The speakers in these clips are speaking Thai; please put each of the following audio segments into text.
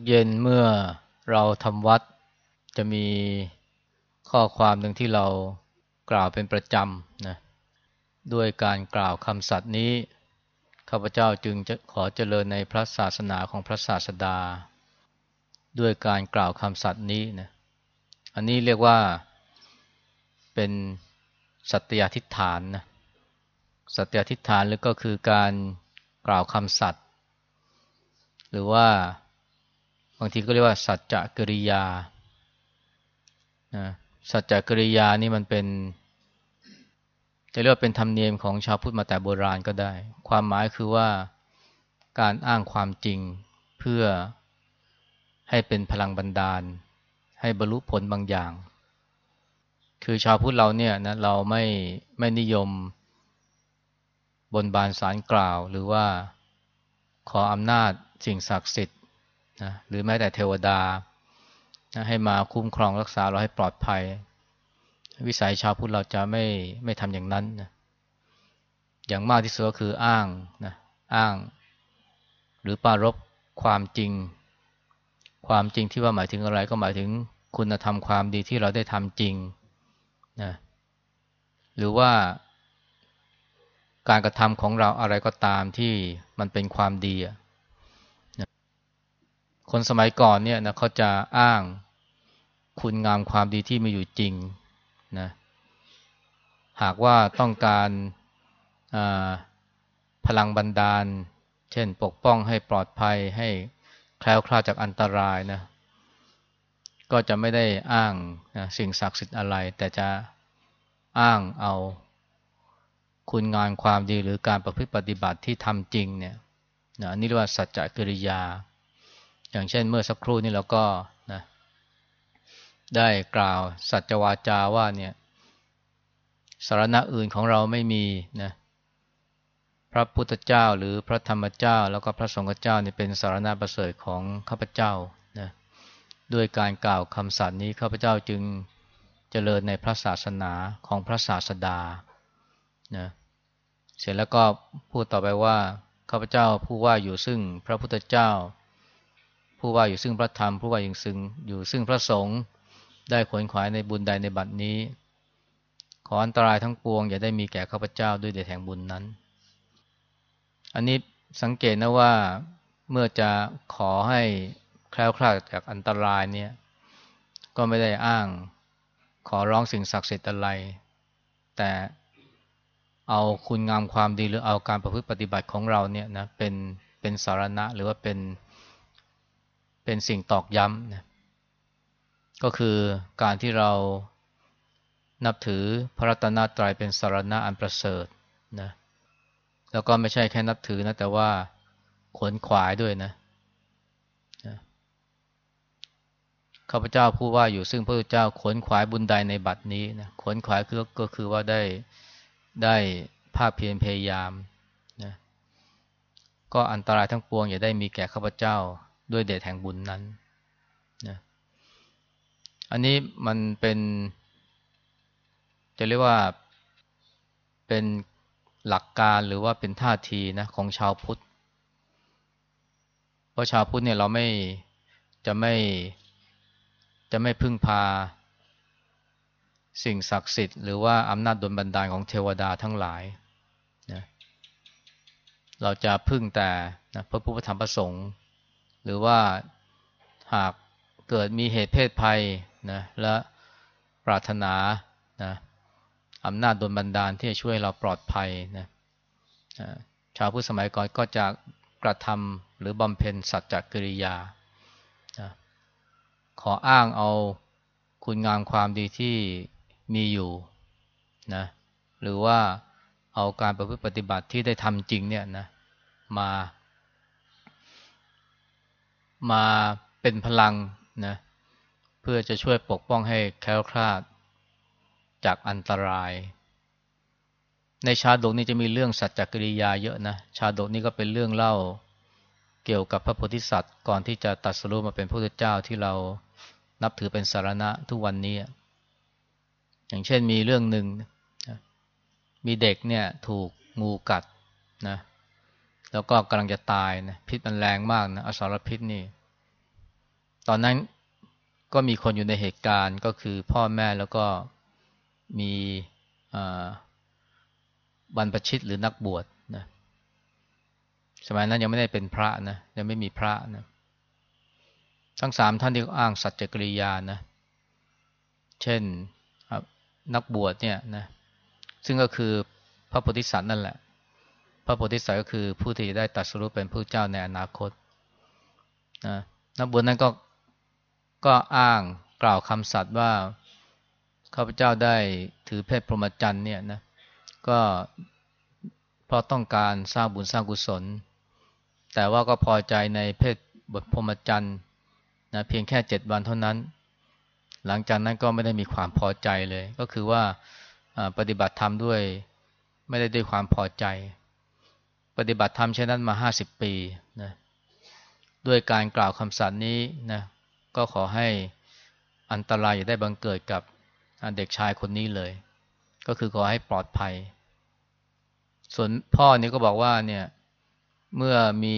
กเย็นเมื่อเราทำวัดจะมีข้อความหนึ่งที่เรากล่าวเป็นประจำนะด้วยการกล่าวคำสัตย์นี้ข้าพเจ้าจึงจะขอเจริญในพระศาสนาของพระศาสดา ด้วยการกล่าวคำสัตย์นี้นะอันนี้เรียกว่าเป็นสัตยาธิฐานนะสัตยาธิฐานหรือก็คือการกล่าวคำสัตย์หรือว่า บางทีก็เรียกว่า สัจจกริยานะสัจจกริยานี่มันเป็น จะเรียกว่าเป็นธรรมเนียมของชาวพุทธมาแต่โบราณก็ได้ ความหมายคือว่าการอ้างความจริงเพื่อให้เป็นพลังบันดาล ให้บรรลุผลบางอย่าง คือชาวพุทธเราเนี่ยนะเราไม่ไม่นิยมบนบานสารกล่าว หรือว่าขออำนาจสิ่งศักดิ์สิทธิ์ นะหรือแม้แต่เทวดานะให้มาคุ้มครองรักษาเราให้ปลอดภัย วิสัยชาวพุทธเราจะไม่ไม่ทำอย่างนั้นนะอย่างมากที่สุดก็คืออ้างนะอ้าง หรือปารบความจริง ความจริงที่ว่าหมายถึงอะไรก็หมายถึงคุณธรรมความดีที่เราได้ทำจริงนะหรือว่าการกระทำของเราอะไรก็ตามที่มันเป็นความดี คนสมัยก่อนเนี่ยนะเขาจะอ้างคุณงามความดีที่มีอยู่จริงนะหากว่าต้องการพลังบันดาล เช่นปกป้องให้ปลอดภัยให้แคล้วคลาดจากอันตรายนะก็จะไม่ได้อ้างนะสิ่งศักดิ์สิทธิ์อะไร แต่จะอ้างเอาคุณงานความดีหรือการประพฤติปฏิบัติที่ทำจริงเนี่ยนะนี่เรียกว่าสัจจะกิริยา อย่างเช่นเมื่อสักครู่นี้เราก็นะได้กล่าวสัจวาจาว่าเนี่ยสารณะอื่นของเราไม่มีนะพระพุทธเจ้าหรือพระธรรมเจ้า แล้วก็พระสงฆ์เจ้านี่เป็นสารณะประเสริฐของข้าพเจ้านะด้วยการกล่าวคำสัตย์นี้ข้าพเจ้าจึงเจริญในพระศาสนาของพระศาสดานะเสร็จแล้วก็พูดต่อไปว่าข้าพเจ้าผู้ว่าอยู่ซึ่งพระพุทธเจ้า ผู้ว่าอยู่ซึ่งพระธรรม ผู้ว่าอยู่ซึ่งอยู่ซึ่งพระสงฆ์ได้ขวนขวายในบุญใดในบัดนี้ ขออันตรายทั้งปวง อย่าได้มีแก่ข้าพเจ้าด้วยเดชแห่งบุญนั้น อันนี้สังเกตนะว่าเมื่อจะขอให้แคล้วคลาดจากอันตรายเนี่ยก็ไม่ได้อ้างขอร้องสิ่งศักดิ์สิทธิ์อะไร แต่เอาคุณงามความดีหรือเอาการประพฤติปฏิบัติของเราเนี่ยนะเป็นเป็นสารณะหรือว่าเป็น เป็นสิ่งตอกย้ำนะก็คือการที่เรานับถือพระรัตนตรัยเป็นสารณะอันประเสริฐนะแล้วก็ไม่ใช่แค่นับถือนะแต่ว่าขวนขวายด้วยนะข้าพเจ้าผู้ว่าอยู่ซึ่งพระพุเจ้าขวนขวายบุญใดในบัดนี้นะขวนขวายคือก็คือว่าได้ได้ภาคเพียรพยายามนะก็อันตรายทั้งปวงอย่าได้มีแก่ข้าพเจ้า ด้วยเดชแห่งบุญนั้นนะอันนี้มันเป็น จะเรียกว่าเป็นหลักการหรือว่าเป็นท่าทีนะของชาวพุทธ เพราะชาวพุทธเนี่ยเราไม่จะไม่จะไม่พึ่งพา สิ่งศักดิ์สิทธิ์หรือว่าอำนาจดลบันดาลของเทวดาทั้งหลายนะเราจะพึ่งแต่นะพระพุทธธรรมประสงค์ หรือว่าหากเกิดมีเหตุเพศภัยนะและปรารถนานะอำนาจดลบันดาลที่จะช่วยเราปลอดภัยนะชาวพุทธสมัยก่อนก็จะกระทำหรือบำเพ็ญสัจจกิริยานะขออ้างเอาคุณงามความดีที่มีอยู่นะหรือว่าเอาการประพฤติปฏิบัติที่ได้ทำจริงเนี่ยนะมา มาเป็นพลังนะเพื่อจะช่วยปกป้องให้แคล้วคลาดจากอันตราย ในชาดกนี้จะมีเรื่องสัจจกริยาเยอะนะ ชาดกนี้ก็เป็นเรื่องเล่าเกี่ยวกับพระโพธิสัตว์ก่อนที่จะตัดสรุปมาเป็นพระพุทธเจ้าที่เรานับถือเป็นสารณะทุกวันนี้ อย่างเช่นมีเรื่องหนึ่งมีเด็กเนี่ยถูกงูกัดนะ แล้วก็กำลังจะตายนะพิษมันแรงมากนะอสรพิษนี่ ตอนนั้นก็มีคนอยู่ในเหตุการณ์ก็คือพ่อแม่แล้วก็มีบรรพชิตหรือนักบวชนะสมัยนั้นยังไม่ได้เป็นพระนะยังไม่มีพระนะทั้งสามท่านที่อ้างสัจจกริยานะเช่นนักบวชเนี่ยนะซึ่งก็คือพระโพธิสัตว์นั่นแหละ ระโพธิสัตว์ก็คือผู้ที่ได้ตัดสรุปเป็นผู้เจ้าในอนาคตนะนักบวชนั้นก็ก็อ้างกล่าวคำสัตย์ว่าข้าพเจ้าได้ถือเพศพรหมจรรย์เนี่ยนะก็เพราะต้องการสร้างบุญสร้างกุศล แต่ว่าก็พอใจในเพศบทพรหมจรรย์นะเพียงแค่เจ็ดวันเท่านั้น หลังจากนั้นก็ไม่ได้มีความพอใจเลย ก็คือว่าปฏิบัติธรรมด้วยไม่ได้ด้วยความพอใจ ปฏิบัติธรรมเช่นนั้นมาห้าสิบปีนะด้วยการกล่าวคำสัตย์นี้นะก็ขอให้อันตรายอย่าได้บังเกิดกับเด็กชายคนนี้เลย ก็คือขอให้ปลอดภัย ส่วนพ่อนี่ก็บอกว่าเนี่ยเมื่อมี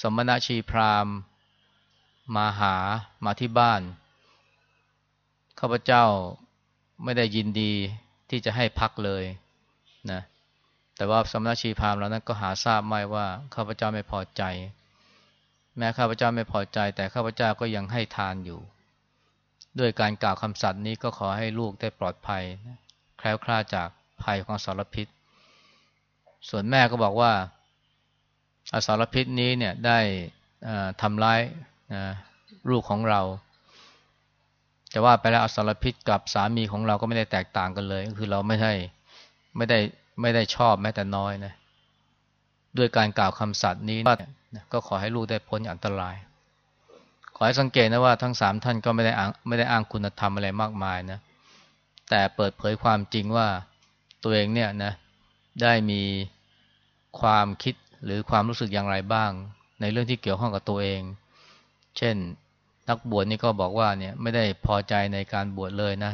สมณชีพราหมณ์มาหามาที่บ้านข้าพเจ้าไม่ได้ยินดีที่จะให้พักเลยนะ แต่ว่าสมณชีพามเหล่านั้นก็หาทราบไม่ว่าข้าพเจ้าไม่พอใจ แม้ข้าพเจ้าไม่พอใจ แต่ข้าพเจ้าก็ยังให้ทานอยู่ ด้วยการกล่าวคำสัตย์นี้ก็ขอให้ลูกได้ปลอดภัย แคล้วคลาดจากภัยของสารพิษ ส่วนแม่ก็บอกว่าอสารพิษนี้เนี่ยได้ทำร้ายลูกของเรา แต่ว่าไปแล้วอสารพิษกับสามีของเราก็ไม่ได้แตกต่างกันเลย คือเราไม่ได้ไม่ได้ ไม่ได้ชอบแม้แต่น้อยนะด้วยการกล่าวคำสัตย์นี้ว่าก็ขอให้ลูกได้พ้นอันตราย ขอให้สังเกตนะว่าทั้งสามท่านก็ไม่ได้อ้างไม่ได้อ้างคุณธรรมอะไรมากมายนะแต่เปิดเผยความจริงว่าตัวเองเนี่ยนะได้มีความคิดหรือความรู้สึกอย่างไรบ้าง ในเรื่องที่เกี่ยวข้องกับตัวเอง เช่นนักบวชนี่ก็บอกว่าเนี่ยไม่ได้พอใจในการบวชเลยนะ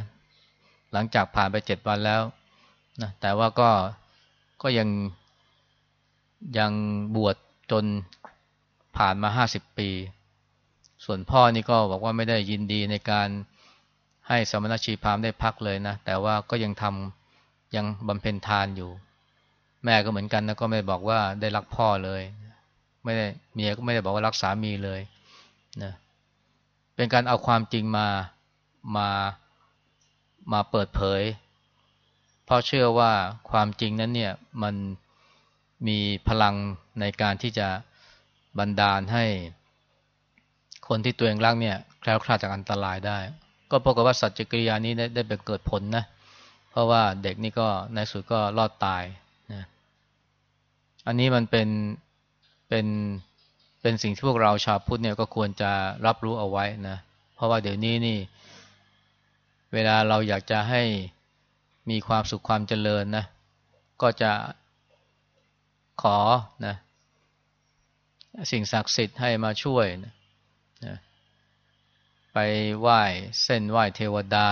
หลังจากผ่านไปเจ็ดวันแล้ว นะแต่ว่าก็ก็ยังยังบวชจนผ่านมาห้าสิบปี ส่วนพ่อนี่ก็บอกว่าไม่ได้ยินดีในการให้สมณชีพามได้พักเลยนะ แต่ว่าก็ยังทำยังบำเพ็ญทานอยู่ แม่ก็เหมือนกันนะก็ไม่บอกว่าได้รักพ่อเลย ไม่ได้เมียก็ไม่ได้บอกว่ารักสามีเลยนะเป็นการเอาความจริงมามามาเปิดเผย เพราะเชื่อว่าความจริงนั้นเนี่ยมันมีพลังในการที่จะบันดาลให้ คนที่ตัวเองรักเนี่ยแคล้วคลาดจากอันตรายได้ ก็พบกับว่าสัจจกริยานี้ได้ได้ไปเกิดผลนะเพราะว่าเด็กนี่ก็ในสุดก็รอดตายนะอันนี้มันเป็นเป็นเป็นสิ่งที่พวกเราชาวพุทธเนี่ยก็ควรจะรับรู้เอาไว้นะเพราะว่าเดี๋ยวนี้นี่ เวลาเราอยากจะให้ มีความสุขความเจริญนะ ก็จะขอนะสิ่งศักดิ์สิทธิ์ให้มาช่วยนะนะไปไหว้เส้นไหว้เทวดา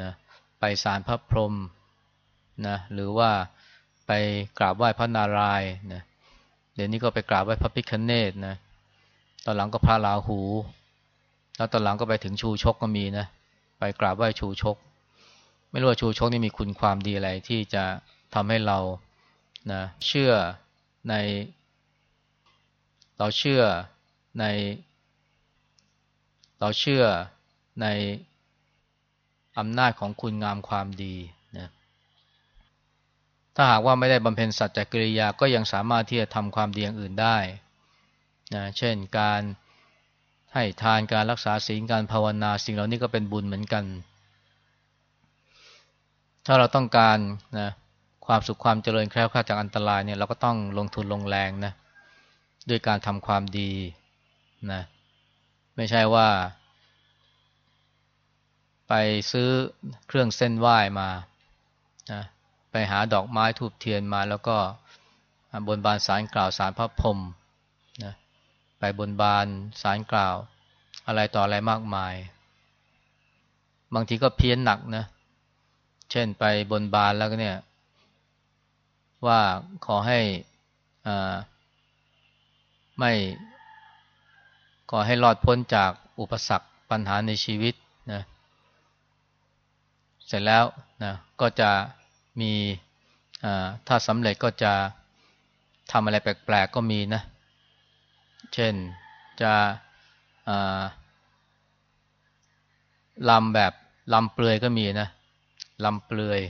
นะไปสารพระพรหมนะหรือว่าไปกราบไหว้พระนารายณ์นะเดี๋ยวนี้ก็ไปกราบไหว้พระพิคเนตนะตอนหลังก็พระราหู แล้วตอนหลังก็ไปถึงชูชกก็มีนะไปกราบไหว้ชูชก ไม่รู้ว่าชูชกนี่มีคุณความดีอะไรที่จะทำให้เรานะเชื่อใน เราเชื่อใน เราเชื่อในอำนาจของคุณงามความดีนะถ้าหากว่าไม่ได้บำเพ็ญสัจจกิริยาก็ยังสามารถที่จะทำความดีอย่างอื่นได้นะเช่นการให้ทานการรักษาศีลการภาวนาสิ่งเหล่านี้ก็เป็นบุญเหมือนกัน ถ้าเราต้องการนะความสุขความเจริญแคล้วคลาดจากอันตรายเนี่ยเราก็ต้องลงทุนลงแรงนะด้วยการทำความดีนะไม่ใช่ว่า ไปซื้อเครื่องเส้นไหว้มานะไปหาดอกไม้ทูบเทียนมาแล้วก็บนบานสารกล่าวสารพระพรมนะไปบนบานสารกล่าว อะไรต่ออะไรมากมาย บางทีก็เพี้ยนหนักนะ เช่นไปบนบานแล้วก็เนี่ย ว่าขอให้ไม่ ขอให้รอดพ้นจากอุปสรรคปัญหาในชีวิตนะเสร็จแล้วนะก็จะมีถ้าสำเร็จก็จะทำอะไรแปลกๆก็มีนะ เช่นจะลำแบบลำเปลือยก็มีนะ ลำเปลือย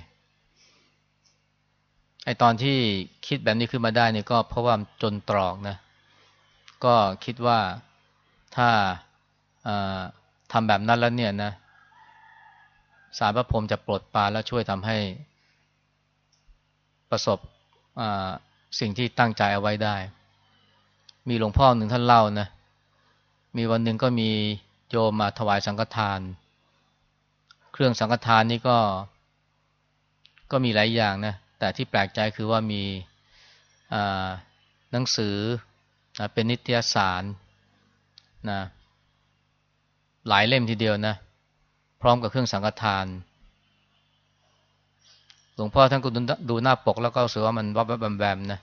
ไอตอนที่คิดแบบนี้ขึ้นมาได้นี่ก็เพราะว่าจนตรอกนะ ก็คิดว่าถ้าทำแบบนั้นแล้วเนี่ยนะสารพระพรมจะปลดปลาแล้วช่วยทำให้ประสบสิ่งที่ตั้งใจเอาไว้ได้ มีหลวงพ่อหนึ่งท่านเล่านะ มีวันหนึ่งก็มีโยมมาถวายสังฆทาน เครื่องสังฆทานนี่ก็ ก็มีหลายอย่างนะ แต่ที่แปลกใจคือว่ามีหนังสือเป็นนิตยสารนะหลายเล่มทีเดียวนะ พร้อมกับเครื่องสังฆทาน หลวงพ่อท่านก็ดูหน้าปกแล้วก็รู้สึกว่ามันวับวับแบมนะ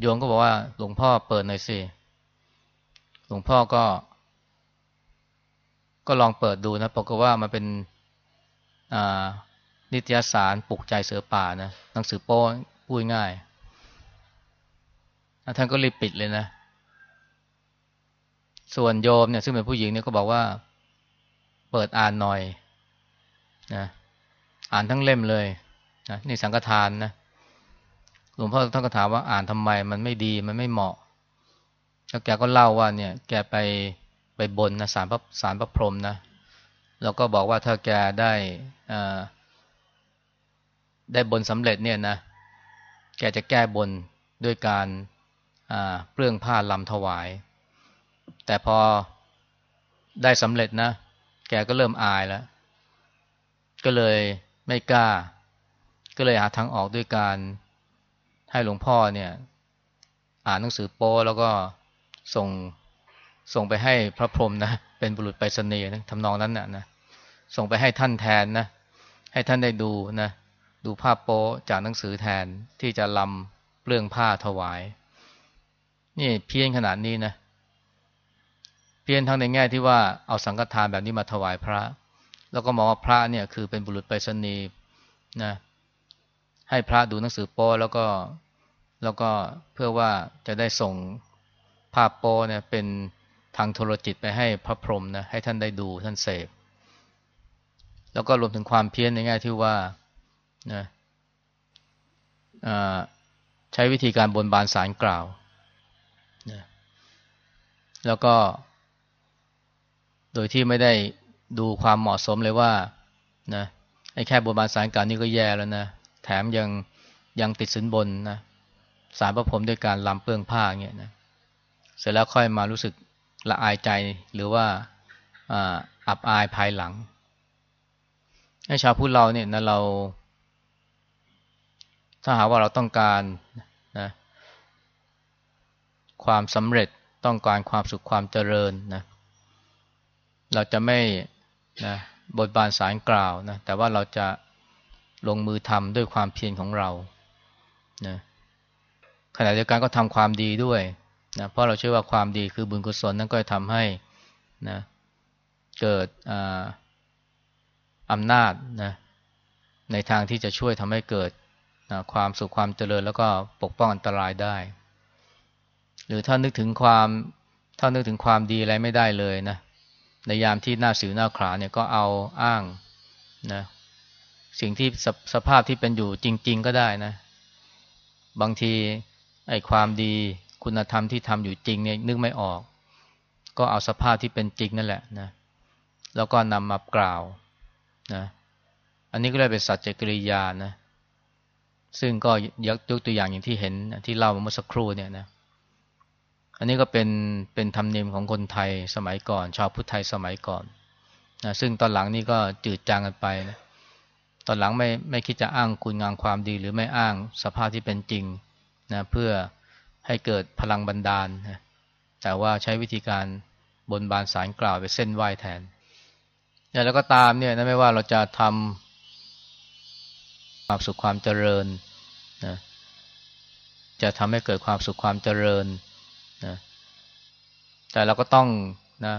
โยมก็บอกว่าหลวงพ่อเปิดหน่อยสิ หลวงพ่อก็ ก็ลองเปิดดูนะปรากฏว่ามันเป็น นิตยสารปลุกใจเสือป่านะหนังสือโป้พูดง่ายท่านก็รีบปิดเลยนะ ส่วนโยมเนี่ยซึ่งเป็นผู้หญิงเนี่ยก็บอกว่า เปิดอ่านหน่อยนะอ่านทั้งเล่มเลยนะนี่สังฆทานนะหลวงพ่อท่านก็ถามว่าอ่านทำไม มันไม่ดีมันไม่เหมาะแล้วแกก็เล่าว่าเนี่ย แกไปไปบนนะสารพระสารพระพรหมนะแล้วก็บอกว่าถ้าแกได้อ่า ได้บนสำเร็จเนี่ยนะ แกจะแก้บนด้วยการเปลื้องผ้าลำถวาย แต่พอได้สำเร็จนะ แกก็เริ่มอายแล้ว ก็เลยไม่กล้า ก็เลยหาทางออกด้วยการให้หลวงพ่อเนี่ย อ่านหนังสือโป้แล้วก็ส่งส่งไปให้พระพรหมนะ เป็นบุรุษไปรษณีย์นะทำนองนั้นนะนะส่งไปให้ท่านแทนนะ ให้ท่านได้ดูนะ ดูภาพโป้จากหนังสือแทนที่จะลำเปลืองผ้าถวาย นี่เพี้ยงขนาดนี้นะ เพี้ยนทั้งในแง่ที่ว่าเอาสังฆทานแบบนี้มาถวายพระ แล้วก็มองว่าพระเนี่ยคือเป็นบุรุษไปรษณีย์นะให้พระดูหนังสือโป้แล้วก็แล้วก็เพื่อว่าจะได้ส่งภาพโป้เนี่ยเป็นทางโทรจิตไปให้พระพรหมนะให้ท่านได้ดูท่านเสพ แล้วก็รวมถึงความเพี้ยนในแง่ที่ว่า นะใช้วิธีการบนบานสารกล่าวนะแล้วก็ โดยที่ไม่ได้ดูความเหมาะสมเลยว่านะไอ้แค่บนบานสารกล่าวนี่ก็แย่แล้วนะแถมยังยังติดสินบนนะสารพระพรมด้วยการลำเปื้องผ้าเงี้ยนะเสร็จแล้วค่อยมารู้สึกละอายใจหรือว่าอับอายภายหลังให้ชาวพุทธเราเนี่ยนะเรา ถ้าหาว่าเราต้องการนะความสำเร็จต้องการความสุขความเจริญนะเราจะไม่นะบทบานสารกล่าวนะแต่ว่าเราจะลงมือทำด้วยความเพียรของเรานะขณะเดียวกันก็ทำความดีด้วยนะเพราะเราเชื่อว่าความดีคือบุญกุศลนั้นก็จะทำให้นะเกิดอำนาจนะในทางที่จะช่วยทำให้เกิด นะความสุขความเจริญแล้วก็ปกป้องอันตรายได้ หรือถ้านึกถึงความถ้านึกถึงความดีอะไรไม่ได้เลยนะในยามที่หน้าสิวหน้าขาเนี่ยก็เอาอ้างนะสิ่งที่สสภาพที่เป็นอยู่จริง ๆ ก็ได้นะ บางทีไอ้ความดีคุณธรรมที่ทำอยู่จริงเนี่ยนึกไม่ออก ก็เอาสภาพที่เป็นจริงนั่นแหละนะแล้วก็นำมากล่าวนะอันนี้ก็เลยเป็นสัจจกริยานะ ซึ่งก็ยกยกตัวอย่างอย่างที่เห็นที่เล่ามาเมื่อสักครู่เนี่ยนะอันนี้ก็เป็นเป็นธรรมเนียมของคนไทยสมัยก่อน ชาวพุทธไทยสมัยก่อนนะซึ่งตอนหลังนี่ก็จืดจางกันไปนะตอนหลังไม่ไม่คิดจะอ้างคุณงามความดี หรือไม่อ้างสภาพที่เป็นจริงนะเพื่อให้เกิดพลังบันดาลนะแต่ว่าใช้วิธีการบนบานสารกล่าวไปเส้นไหว้แทนแล้วก็ตามเนี่ยนะไม่ว่าเราจะทำความสุขความเจริญ นะจะทำให้เกิดความสุขความเจริญนะแต่เราก็ต้องนะ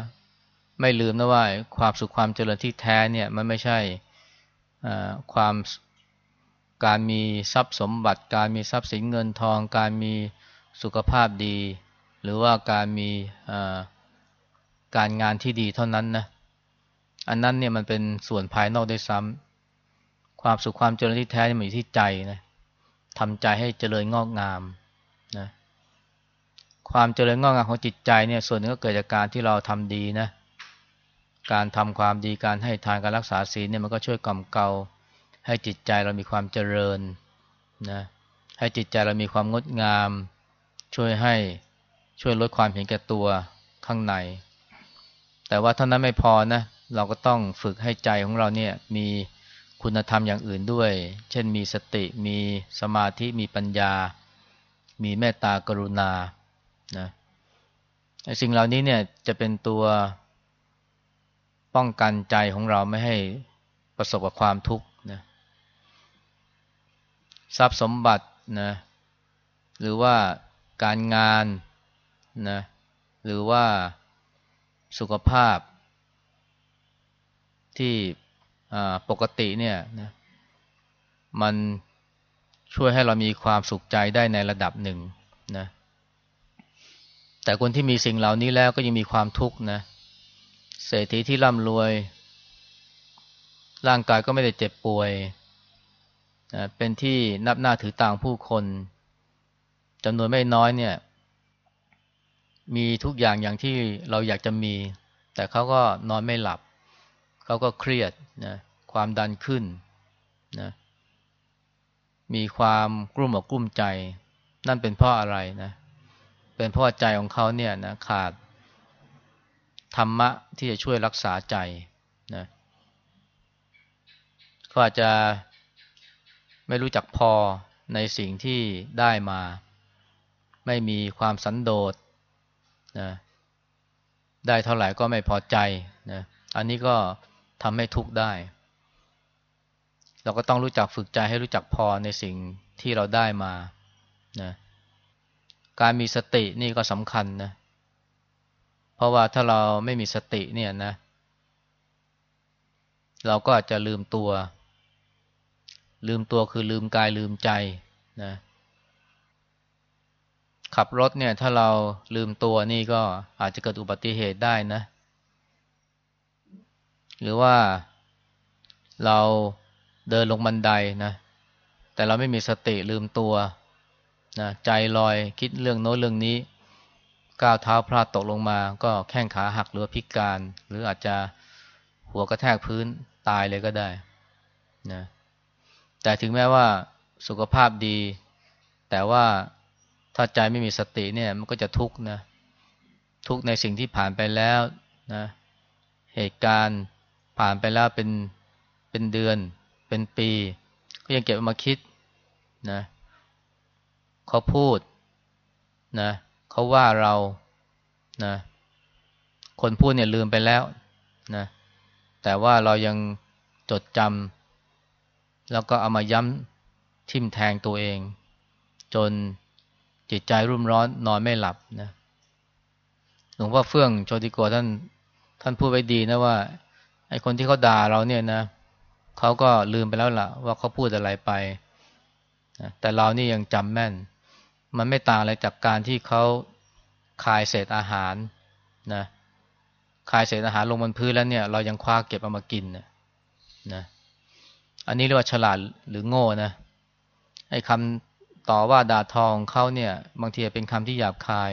ไม่ลืมนะว่าความสุขความเจริญที่แท้เนี่ยมันไม่ใช่ความการมีทรัพย์สมบัติ การมีทรัพย์สินเงินทอง การมีสุขภาพดี หรือว่าการมีการงานที่ดีเท่านั้นนะอันนั้นเนี่ยมันเป็นส่วนภายนอกได้ซ้ำความสุขความเจริญที่แท้มันอยู่ที่ใจนะ ทำใจให้เจริญงอกงามนะความเจริญงอกงามของจิตใจเนี่ยส่วนหนึ่งก็เกิดจากการที่เราทำดีนะการทำความดีการให้ทานการรักษาศีลเนี่ยมันก็ช่วยกล่อมเกลาให้จิตใจเรามีความเจริญนะให้จิตใจเรามีความงดงาม ช่วยให้ช่วยลดความเห็นแก่ตัวข้างใน แต่ว่าเท่านั้นไม่พอนะเราก็ต้องฝึกให้ใจของเราเนี่ยมี คุณธรรมอย่างอื่นด้วย เช่นมีสติมีสมาธิมีปัญญา มีเมตตากรุณานะสิ่งเหล่านี้เนี่ยจะเป็นตัวป้องกันใจของเราไม่ให้ประสบกับความทุกข์นะทรัพย์สมบัตินะหรือว่าการงานนะหรือว่าสุขภาพที่ ปกติเนี่ยนะมันช่วยให้เรามีความสุขใจได้ในระดับหนึ่งนะแต่คนที่มีสิ่งเหล่านี้แล้วก็ยังมีความทุกข์นะเศรษฐีที่ร่ำรวย ร่างกายก็ไม่ได้เจ็บป่วยนะเป็นที่นับหน้าถือต่างผู้คนจำนวนไม่น้อยเนี่ย มีทุกอย่างอย่างที่เราอยากจะมี แต่เขาก็นอนไม่หลับ เขาก็เครียดนะความดันขึ้นนะมีความกลุ้มอกกลุ้มใจ นั่นเป็นเพราะอะไรนะเป็นเพราะใจของเขาเนี่ยนะขาดธรรมะที่จะช่วยรักษาใจนะเขาอาจจะไม่รู้จักพอในสิ่งที่ได้มา ไม่มีความสันโดษนะได้เท่าไหร่ก็ไม่พอใจนะอันนี้ก็ ทำให้ทุกข์ได้ เราก็ต้องรู้จักฝึกใจให้รู้จักพอในสิ่งที่เราได้มานะการมีสตินี่ก็สำคัญนะ เพราะว่าถ้าเราไม่มีสติเนี่ยนะ เราก็อาจจะลืมตัว ลืมตัวคือลืมกายลืมใจนะขับรถเนี่ยถ้าเราลืมตัวนี่ก็อาจจะเกิดอุบัติเหตุได้นะ หรือว่าเราเดินลงบันไดนะ แต่เราไม่มีสติลืมตัวนะใจลอยคิดเรื่องโน้นเรื่องนี้ก้าวเท้าพลาดตกลงมาก็แข้งขาหักหรือพิการ หรืออาจจะหัวกระแทกพื้นตายเลยก็ได้นะแต่ถึงแม้ว่าสุขภาพดี แต่ว่าถ้าใจไม่มีสติเนี่ยมันก็จะทุกข์นะทุกข์ในสิ่งที่ผ่านไปแล้วนะเหตุการณ์ ผ่านไปแล้วเป็นเป็นเดือน เป็นปี ก็ยังเก็บมาคิดนะเขาพูดนะเขาว่าเรานะคนพูดเนี่ยลืมไปแล้วนะแต่ว่าเรายังจดจำแล้วก็เอามาย้ำทิ่มแทงตัวเอง จนจิตใจรุ่มร้อนนอนไม่หลับนะหลวงพ่อเฟื่องโชติโกท่านท่านพูดไว้ดีนะว่า ไอ้คนที่เขาด่าเราเนี่ยนะเขาก็ลืมไปแล้วล่ะ ว่าเขาพูดอะไรไปนะแต่เรานี่ยังจำแม่น มันไม่ต่างอะไรจากการที่เขาคายเศษอาหารนะคายเศษอาหารลงบนพื้นแล้วเนี่ย เรายังคว้าเก็บเอามากินนะนะอันนี้เรียกว่าฉลาดหรือโง่นะไอ้คำต่อว่าด่าทองเขาเนี่ย บางทีเป็นคำที่หยาบคาย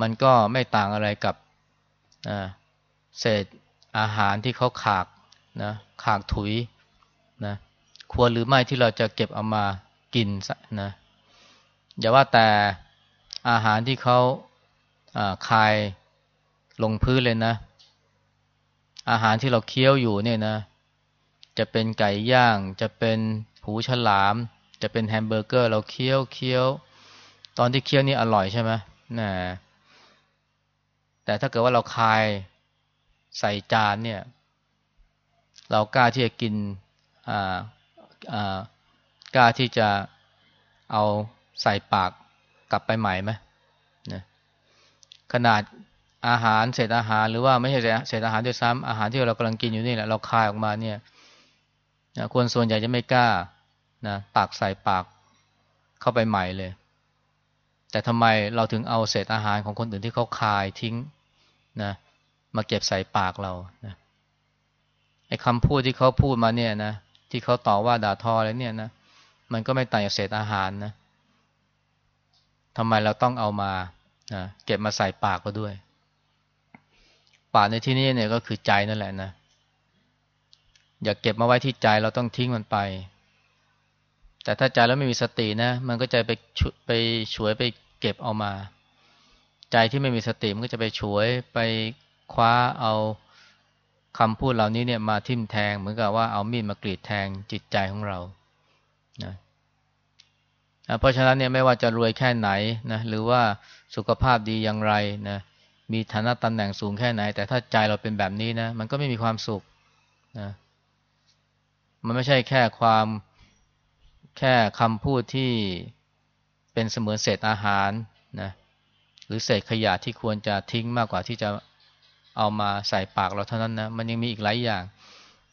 มันก็ไม่ต่างอะไรกับเศษ อาหารที่เขาขากนะขากถุยนะควรหรือไม่ที่เราจะเก็บเอามากินนะอย่าว่าแต่อาหารที่เขาคายลงพื้นเลยนะ อาหารที่เราเคี้ยวอยู่เนี่ยนะ จะเป็นไก่ย่าง จะเป็นหูฉลาม จะเป็นแฮมเบอร์เกอร์ เราเคี้ยวเคี้ยว ตอนที่เคี้ยวนี่อร่อยใช่ไหมนะแต่ถ้าเกิดว่าเราคาย ใส่จานเนี่ย เรากล้าที่จะกินอ่าอ่ากล้าที่จะเอาใส่ปากกลับไปใหม่ไหมนะขนาดอาหารเศษอาหารหรือว่าไม่ใช่เศษอาหารด้วยซ้ำอาหารที่เรากำลังกินอยู่นี่แหละเราคายออกมาเนี่ยคนส่วนใหญ่จะไม่กล้านะตักใส่ปากเข้าไปใหม่เลย แต่ทำไมเราถึงเอาเศษอาหารของคนอื่นที่เขาคายทิ้งนะ มาเก็บใส่ปากเรานะไอ้คำพูดที่เขาพูดมาเนี่ยนะที่เขาต่อว่าด่าทออะไรเนี่ยนะมันก็ไม่ต่างจากเศษอาหารนะทำไมเราต้องเอามานะเก็บมาใส่ปากก็ด้วย ปากในที่นี้เนี่ยก็คือใจนั่นแหละนะ อย่าเก็บมาไว้ที่ใจเราต้องทิ้งมันไป แต่ถ้าใจแล้วไม่มีสตินะ มันก็จะไปไปฉวยไปเก็บเอามา ใจที่ไม่มีสติมันก็จะไปฉวยไป คว้าเอาคำพูดเหล่านี้เนี่ยมาทิ่มแทง เหมือนกับว่าเอามีดมากรีดแทงจิตใจของเรานะเพราะฉะนั้นเนี่ยไม่ว่าจะรวยแค่ไหนนะหรือว่าสุขภาพดีอย่างไรนะมีฐานะตำแหน่งสูงแค่ไหน แต่ถ้าใจเราเป็นแบบนี้นะมันก็ไม่มีความสุขนะมันไม่ใช่แค่ความแค่คำพูดที่เป็นเสมือนเศษอาหารนะหรือเศษขยะที่ควรจะทิ้งมากกว่าที่จะ เอามาใส่ปากเราเท่านั้นนะ มันยังมีอีกหลายอย่าง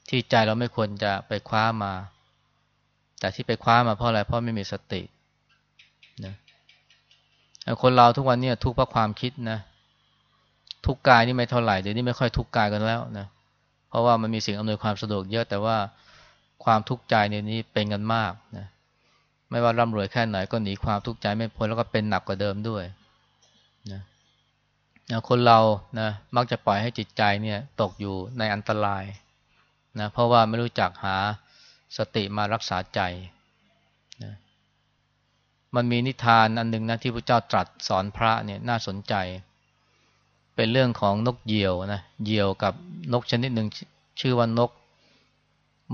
ที่ใจเราไม่ควรจะไปคว้ามา แต่ที่ไปคว้ามาเพราะอะไร เพราะไม่มีสตินะคนเราทุกวันนี้ทุกข์เพราะความคิดนะ ทุกกายนี่ไม่เท่าไหร่ เดี๋ยวนี้ไม่ค่อยทุกกายกันแล้วนะ เพราะว่ามันมีสิ่งอำนวยความสะดวกเยอะ แต่ว่าความทุกข์ใจในนี้เป็นกันมากนะ ไม่ว่าร่ำรวยแค่ไหนก็หนีความทุกข์ใจไม่พ้นแล้วก็เป็นหนักกว่าเดิมด้วย นะคนเรานะมักจะปล่อยให้จิตใจเนี่ยตกอยู่ในอันตรายนะเพราะว่าไม่รู้จักหาสติมารักษาใจนะมันมีนิทานอันหนึ่งนะที่พระเจ้าตรัสสอนพระเนี่ยน่าสนใจ เป็นเรื่องของนกเหยี่ยวนะเหยี่ยวกับนกชนิดหนึ่งชื่อว่านก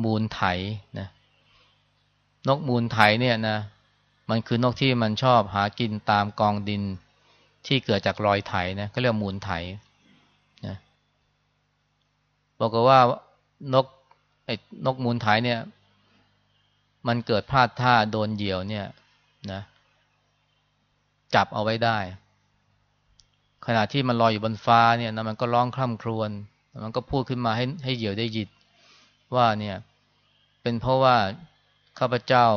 มูลไถนะนกมูลไถเนี่ยนะมันคือนกที่มันชอบหากินตามกองดิน ที่เกิดจากรอยไถนะก็เรียกมูลไถนะบอกว่านกไอ้นกมูลไถเนี่ย มันเกิดพลาดท่าโดนเหยี่ยวเนี่ยนะ จับเอาไว้ได้ ขณะที่มันลอยอยู่บนฟ้าเนี่ยนะมันก็ร้องคร่ำครวญมันก็พูดขึ้นมาให้ให้เหยี่ยวได้ยินว่าเนี่ย เป็นเพราะว่าข้าพเจ้า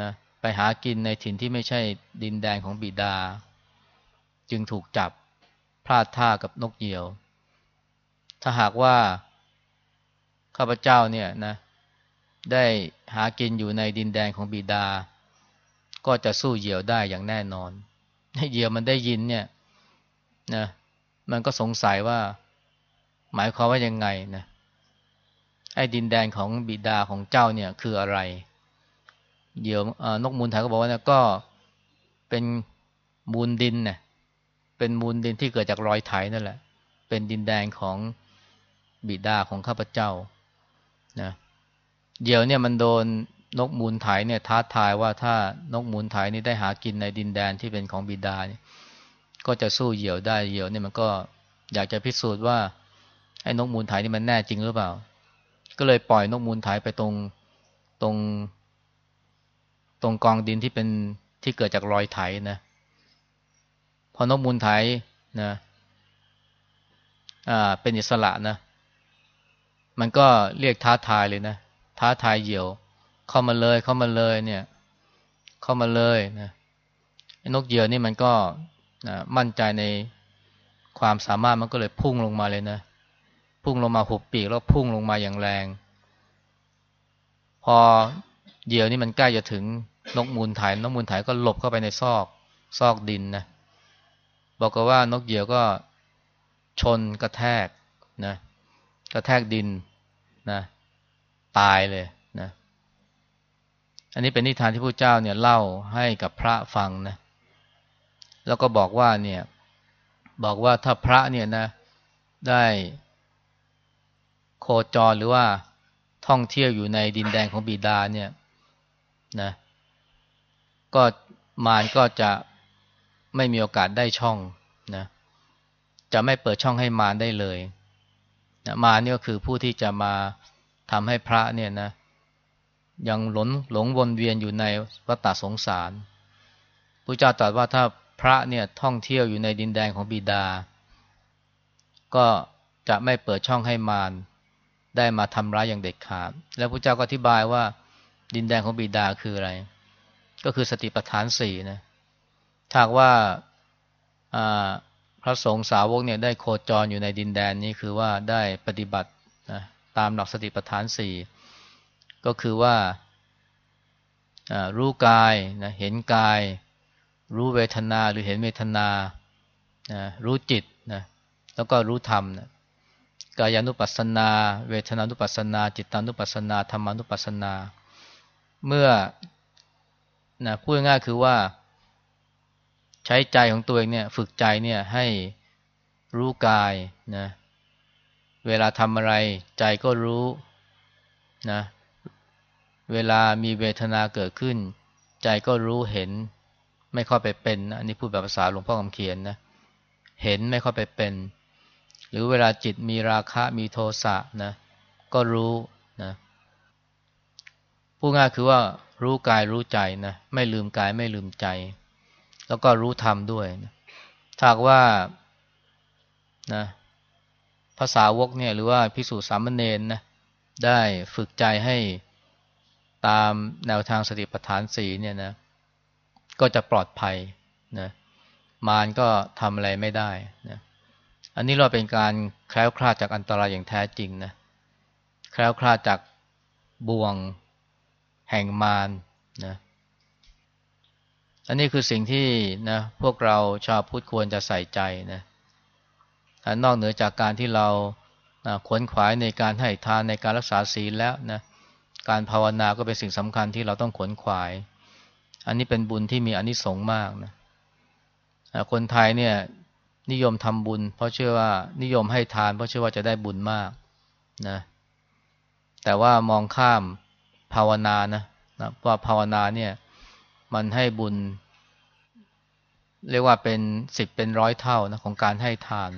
นะไปหากินในถิ่นที่ไม่ใช่ดินแดนของบิดา จึงถูกจับพลาดท่ากับนกเหยี่ยว ถ้าหากว่าข้าพเจ้าเนี่ยนะได้หากินอยู่ในดินแดนของบิดา ก็จะสู้เหยี่ยวได้อย่างแน่นอนให้เหยี่ยวมันได้ยินเนี่ยนะมันก็สงสัยว่า หมายความว่ายังไงนะไอ้ดินแดนของบิดาของเจ้าเนี่ยคืออะไรเหยี่ยวนกมูลไทยก็บอกว่าก็เป็นมูลดินเนี่ย เป็นมูลดินที่เกิดจากรอยไถนั่นแหละ เป็นดินแดงของบิดาของข้าพเจ้านะเดี๋ยวเนี่ยมันโดนนกมูลไถเนี่ยท้าทายว่าถ้านกมูลไถนี่ได้หากินในดินแดนที่เป็นของบิดาเนี่ยก็จะสู้เหยี่ยวได้เหยี่ยวเนี่ยมันก็อยากจะพิสูจน์ว่าไอ้นกมูลไถนี่มันแน่จริงหรือเปล่า ก็เลยปล่อยนกมูลไถไปตรงตรง ตรงกองดินที่เป็นที่เกิดจากรอยไถนะ พอนกมูลไทยนะอ่าเป็นอิสระนะ มันก็เรียกท้าทายเลยนะ ท้าทายเหยี่ยว เข้ามาเลยเข้ามาเลยเนี่ย เข้ามาเลยนะนกเหยี่ยวนี่มันก็นะมั่นใจในความสามารถมันก็เลยพุ่งลงมาเลยนะ พุ่งลงมาหุบปีกแล้วพุ่งลงมาอย่างแรง พอเหยี่ยวนี่มันใกล้จะถึงนกมูลไถนกมูลไถก็หลบเข้าไปในซอก ซอกดินนะ บอกว่านกเหยี่ยวก็ชนกระแทกนะกระแทกดินนะตายเลยนะอันนี้เป็นนิทานที่พระเจ้าเนี่ยเล่าให้กับพระฟังนะแล้วก็บอกว่าเนี่ยบอกว่าถ้าพระเนี่ยนะได้โคจรหรือว่าท่องเที่ยวอยู่ในดินแดนของบิดาเนี่ยนะก็มารก็จะ ไม่มีโอกาสได้ช่องนะจะไม่เปิดช่องให้มารได้เลยนะมารนี่ก็คือผู้ที่จะมาทำให้พระเนี่ยนะ ยังหลงหลงวนเวียนอยู่ในวัฏสงสารพระเจ้าตรัสว่าถ้าพระเนี่ยท่องเที่ยวอยู่ในดินแดนของบิดา ก็จะไม่เปิดช่องให้มารได้มาทำร้ายอย่างเด็ดขาด แล้วพระเจ้าก็อธิบายว่าดินแดนของบิดาคืออะไร ก็คือสติปัฏฐานสี่นะ ถ้าว่าพระสงฆ์สาวกเนี่ยได้โคจรอยู่ในดินแดนนี้คือว่าได้ปฏิบัตินะตามหลักสติปัฏฐานสี่ก็คือว่ารู้กายนะเห็นกาย รู้เวทนาหรือเห็นเวทนานะรู้จิตนะแล้วก็รู้ธรรมนะกายานุปัสสนา เวทนานุปัสสนา จิตานุปัสสนาธรรมานุปัสสนา เมื่อนะพูดง่ายคือว่า ใช้ใจของตัวเองเนี่ยฝึกใจเนี่ยให้รู้กายนะเวลาทำอะไรใจก็รู้นะเวลามีเวทนาเกิดขึ้น ใจก็รู้เห็น ไม่เข้าไปเป็นอันนี้พูดแบบภาษาหลวงพ่อคำเขียนนะเห็นไม่เข้าไปเป็น หรือเวลาจิตมีราคะมีโทสะนะก็รู้นะพูดง่ายคือว่ารู้กายรู้ใจนะไม่ลืมกายไม่ลืมใจ แล้วก็รู้ธรรมด้วยถ้าว่านะภาษาวกเนี่ยหรือว่าพิสูจน์สามเณรนะได้ฝึกใจให้ตามแนวทางสติปัฏฐานสีเนี่ยนะ ก็จะปลอดภัยนะมารก็ทำอะไรไม่ได้นะอันนี้เราเป็นการแคล้วคลาดจากอันตรายอย่างแท้จริงนะแคล้วคลาดจากบ่วงแห่งมารนะ อันนี้คือสิ่งที่นะพวกเราชาวพุทธควรจะใส่ใจนะนอกเหนือจากการที่เราขวนขวายในการให้ทานในการรักษาศีลแล้วนะการภาวนาก็เป็นสิ่งสำคัญที่เราต้องขวนขวาย อันนี้เป็นบุญที่มีอนิสงส์มากนะคนไทยเนี่ยนิยมทำบุญ เพราะเชื่อว่านิยมให้ทาน เพราะเชื่อว่าจะได้บุญมากนะแต่ว่ามองข้ามภาวนานะนะว่าภาวนาเนี่ย มันให้บุญ เรียกว่าเป็นสิบเป็นร้อยเท่านะของการให้ทาน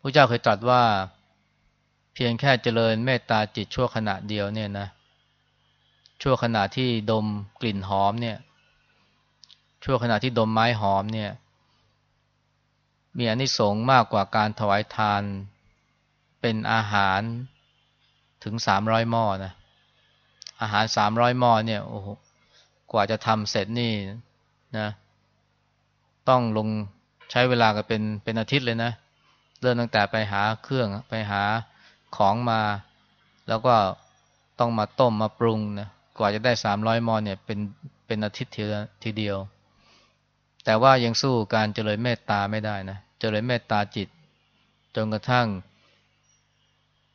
พระเจ้าเคยตรัสว่า เพียงแค่เจริญเมตตาจิตชั่วขณะเดียวเนี่ยนะ ชั่วขณะที่ดมกลิ่นหอมเนี่ย ชั่วขณะที่ดมไม้หอมเนี่ย มีอนิสงส์มากกว่าการถวายทาน เป็นอาหารถึงสามร้อยหม้อนะอาหารสามร้อยหม้อเนี่ยโอ้โห กว่าจะทำเสร็จนี่นะ ต้องลงใช้เวลากันเป็นเป็นอาทิตย์เลยนะ เริ่มตั้งแต่ไปหาเครื่องไปหาของมา แล้วก็ต้องมาต้มมาปรุงนะกว่าจะได้สามร้อยมอเนี่ยเป็นเป็นอาทิตย์ทีเดียว แต่ว่ายังสู้การเจริญเมตตาไม่ได้นะเจริญเมตตาจิต จนกระทั่ง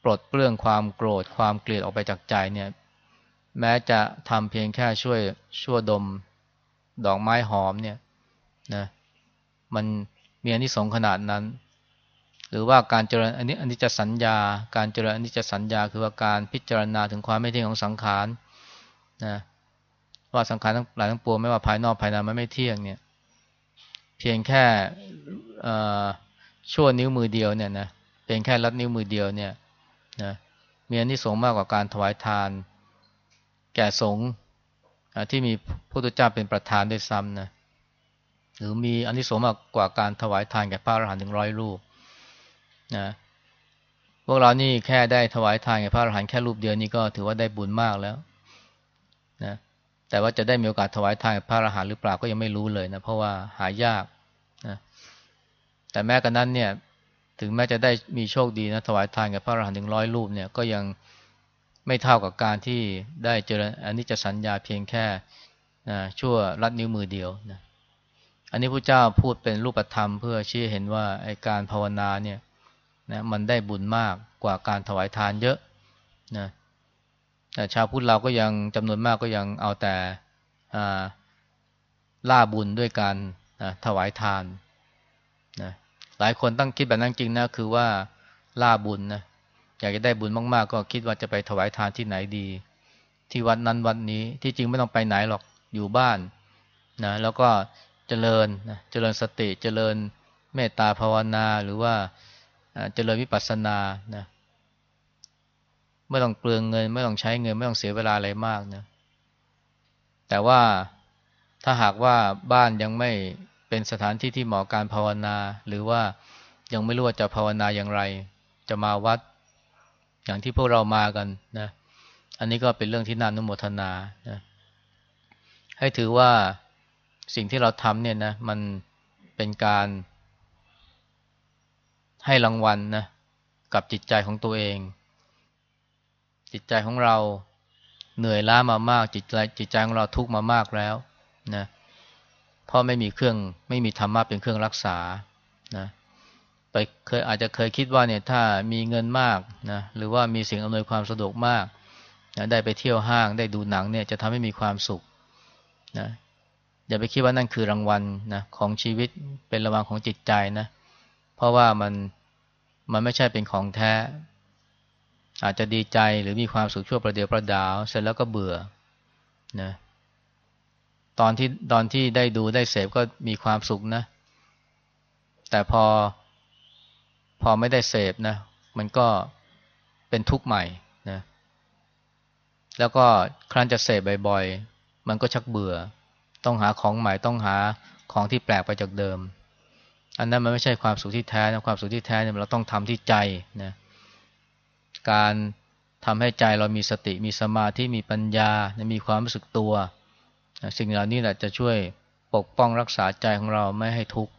ปลดเปลื้องความโกรธความเกลียดออกไปจากใจเนี่ย แม้จะทำเพียงแค่ช่วยชั่วดม ดอกไม้หอมเนี่ยนะมันมีอนิสงส์ขนาดนั้น หรือว่าการเจริญอันนี้อันนี้จะสัญญา การเจริญอันนี้จะสัญญาคือว่าการพิจารณาถึงความไม่เที่ยงของสังขารนะว่าสังขารทั้งหลายทั้งปวงไม่ว่าภายนอกภายในมันไม่เที่ยงเนี่ย เพียงแค่ชั่วนิ้วมือเดียวเนี่ยนะเพียงแค่ลัดนิ้วมือเดียวเนี่ยนะมีอันนี้สงมากกว่าการถวายทาน แก่สงฆ์ที่มีพระพุทธเจ้าเป็นประธานด้วยซ้ำนะหรือมีอันนี้สงมากกว่าการถวายทานแก่พระอรหันต์ถึงร้อยรูปนะพวกเรานี่แค่ได้ถวายทานแก่พระอรหันต์แค่รูปเดียวนี่ก็ถือว่าได้บุญมากแล้วนะแต่ว่าจะได้มีโอกาสถวายทานแก่พระอรหันต์หรือเปล่าก็ยังไม่รู้เลยนะเพราะว่าหายากนะแต่แม้กระนั้นเนี่ยถึงแม้จะได้มีโชคดีนะถวายทานแก่พระอรหันต์ถึงร้อยรูปเนี่ยก็ยัง ไม่เท่ากับการที่ได้เจริญอันนี้จะสัญญาเพียงแค่นะชั่วรัดนิ้วมือเดียวนะอันนี้พระเจ้าพูดเป็นรูปธรรม เพื่อชี้เห็นว่าไอการภาวนาเนี่ยนะมันได้บุญมากกว่าการถวายทานเยอะนะแต่ชาวพุทธเราก็ยังจำนวนมากก็ยังเอาแต่ล่าบุญด้วยการนะถวายทานนะหลายคนตั้งคิดแบบนั้นจริงนะคือว่าล่าบุญนะ อยากจะได้บุญมากๆ ก็คิดว่าจะไปถวายทานที่ไหนดี ที่วัดนั้นวัดนี้ที่จริงไม่ต้องไปไหนหรอกอยู่บ้านนะแล้วก็เจริญนะเจริญสติเจริญเมตตาภาวนาหรือว่าเจริญวิปัสสนานะไม่ต้องเปลืองเงิน ไม่ต้องใช้เงิน ไม่ต้องเสียเวลาอะไรมากนะแต่ว่าถ้าหากว่าบ้านยังไม่เป็นสถานที่ที่เหมาะการภาวนา หรือว่ายังไม่รู้ว่าจะภาวนาอย่างไร จะมาวัด อย่างที่พวกเรามากันนะ อันนี้ก็เป็นเรื่องที่น่านุโมทนานะให้ถือว่าสิ่งที่เราทำเนี่ยนะ มันเป็นการให้รางวัลนะกับจิตใจของตัวเอง จิตใจของเราเหนื่อยล้ามามาก จิตใจจิตใจของเราทุกมามากแล้วนะเพราะไม่มีเครื่องไม่มีธรรมะเป็นเครื่องรักษานะ ไปเคยอาจจะเคยคิดว่าเนี่ยถ้ามีเงินมากนะหรือว่ามีสิ่งอำนวยความสะดวกมากนะได้ไปเที่ยวห้างได้ดูหนังเนี่ยจะทำให้มีความสุขนะอย่าไปคิดว่านั่นคือรางวัลนะของชีวิตเป็นรางวัลของจิตใจนะเพราะว่ามันมันไม่ใช่เป็นของแท้ อาจจะดีใจหรือมีความสุขชั่วประเดียวประดาว เสร็จแล้วก็เบื่อนะตอนที่ตอนที่ได้ดูได้เสพก็มีความสุขนะ แต่พอ พอไม่ได้เสพนะ มันก็เป็นทุกข์ใหม่นะแล้วก็ครั้นจะเสพบ่อยๆ มันก็ชักเบื่อ ต้องหาของใหม่ต้องหาของที่แปลกไปจากเดิม อันนั้นมันไม่ใช่ความสุขที่แท้นะความสุขที่แท้เนี่ยเราต้องทำที่ใจนะการทำให้ใจเรามีสติมีสมาธิมีปัญญา มีความรู้สึกตัว สิ่งเหล่านี้แหละจะช่วยปกป้องรักษาใจของเราไม่ให้ทุกข์